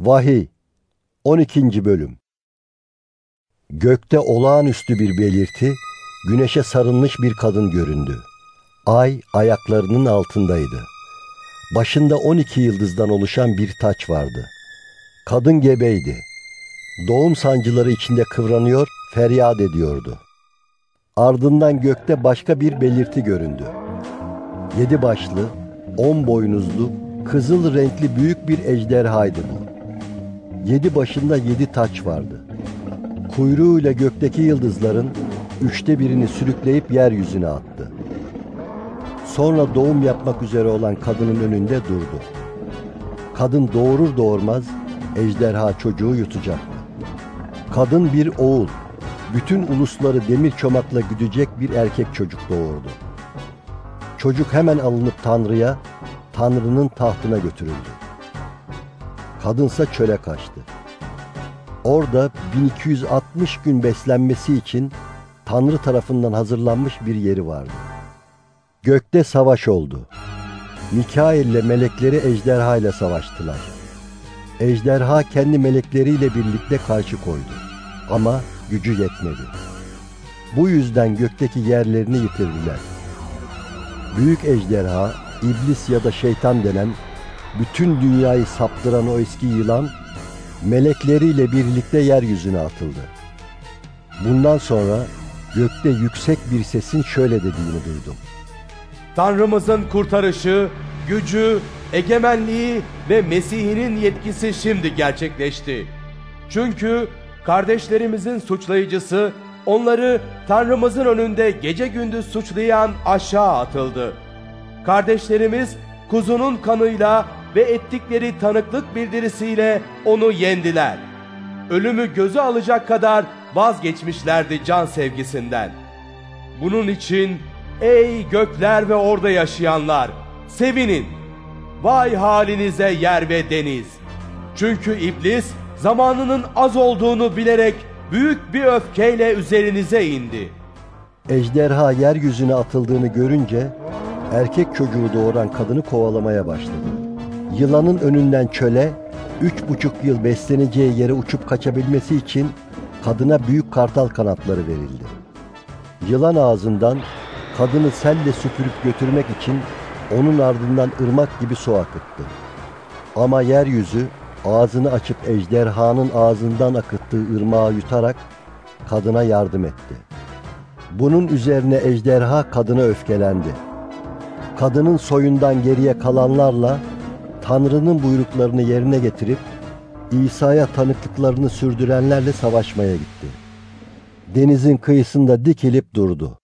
Vahiy 12. Bölüm Gökte olağanüstü bir belirti, güneşe sarılmış bir kadın göründü. Ay ayaklarının altındaydı. Başında 12 yıldızdan oluşan bir taç vardı. Kadın gebeydi. Doğum sancıları içinde kıvranıyor, feryat ediyordu. Ardından gökte başka bir belirti göründü. Yedi başlı, on boynuzlu, kızıl renkli büyük bir ejderhaydı bu. Yedi başında yedi taç vardı. Kuyruğuyla gökteki yıldızların üçte birini sürükleyip yeryüzüne attı. Sonra doğum yapmak üzere olan kadının önünde durdu. Kadın doğurur doğurmaz ejderha çocuğu yutacaktı. Kadın bir oğul, bütün ulusları demir çomakla güdecek bir erkek çocuk doğurdu. Çocuk hemen alınıp Tanrı'ya, Tanrı'nın tahtına götürüldü. Kadınsa çöle kaçtı. Orada 1260 gün beslenmesi için Tanrı tarafından hazırlanmış bir yeri vardı. Gökte savaş oldu. Mikail ile melekleri ejderha ile savaştılar. Ejderha kendi melekleriyle birlikte karşı koydu. Ama gücü yetmedi. Bu yüzden gökteki yerlerini yitirdiler. Büyük ejderha, iblis ya da şeytan denen bütün dünyayı saptıran o eski yılan melekleriyle birlikte yeryüzüne atıldı. Bundan sonra gökte yüksek bir sesin şöyle dediğini duydum. Tanrımızın kurtarışı, gücü, egemenliği ve Mesih'inin yetkisi şimdi gerçekleşti. Çünkü kardeşlerimizin suçlayıcısı onları Tanrımızın önünde gece gündüz suçlayan aşağı atıldı. Kardeşlerimiz kuzunun kanıyla ve ettikleri tanıklık bildirisiyle onu yendiler. Ölümü göze alacak kadar vazgeçmişlerdi can sevgisinden. Bunun için ey gökler ve orada yaşayanlar sevinin. Vay halinize yer ve deniz. Çünkü iblis zamanının az olduğunu bilerek büyük bir öfkeyle üzerinize indi. Ejderha yeryüzüne atıldığını görünce erkek çocuğu doğuran kadını kovalamaya başladı. Yılanın önünden çöle, üç buçuk yıl besleneceği yere uçup kaçabilmesi için kadına büyük kartal kanatları verildi. Yılan ağzından kadını selle süpürüp götürmek için onun ardından ırmak gibi su akıttı. Ama yeryüzü ağzını açıp ejderhanın ağzından akıttığı ırmağı yutarak kadına yardım etti. Bunun üzerine ejderha kadına öfkelendi. Kadının soyundan geriye kalanlarla Tanrı'nın buyruklarını yerine getirip İsa'ya tanıklıklarını sürdürenlerle savaşmaya gitti. Denizin kıyısında dikilip durdu.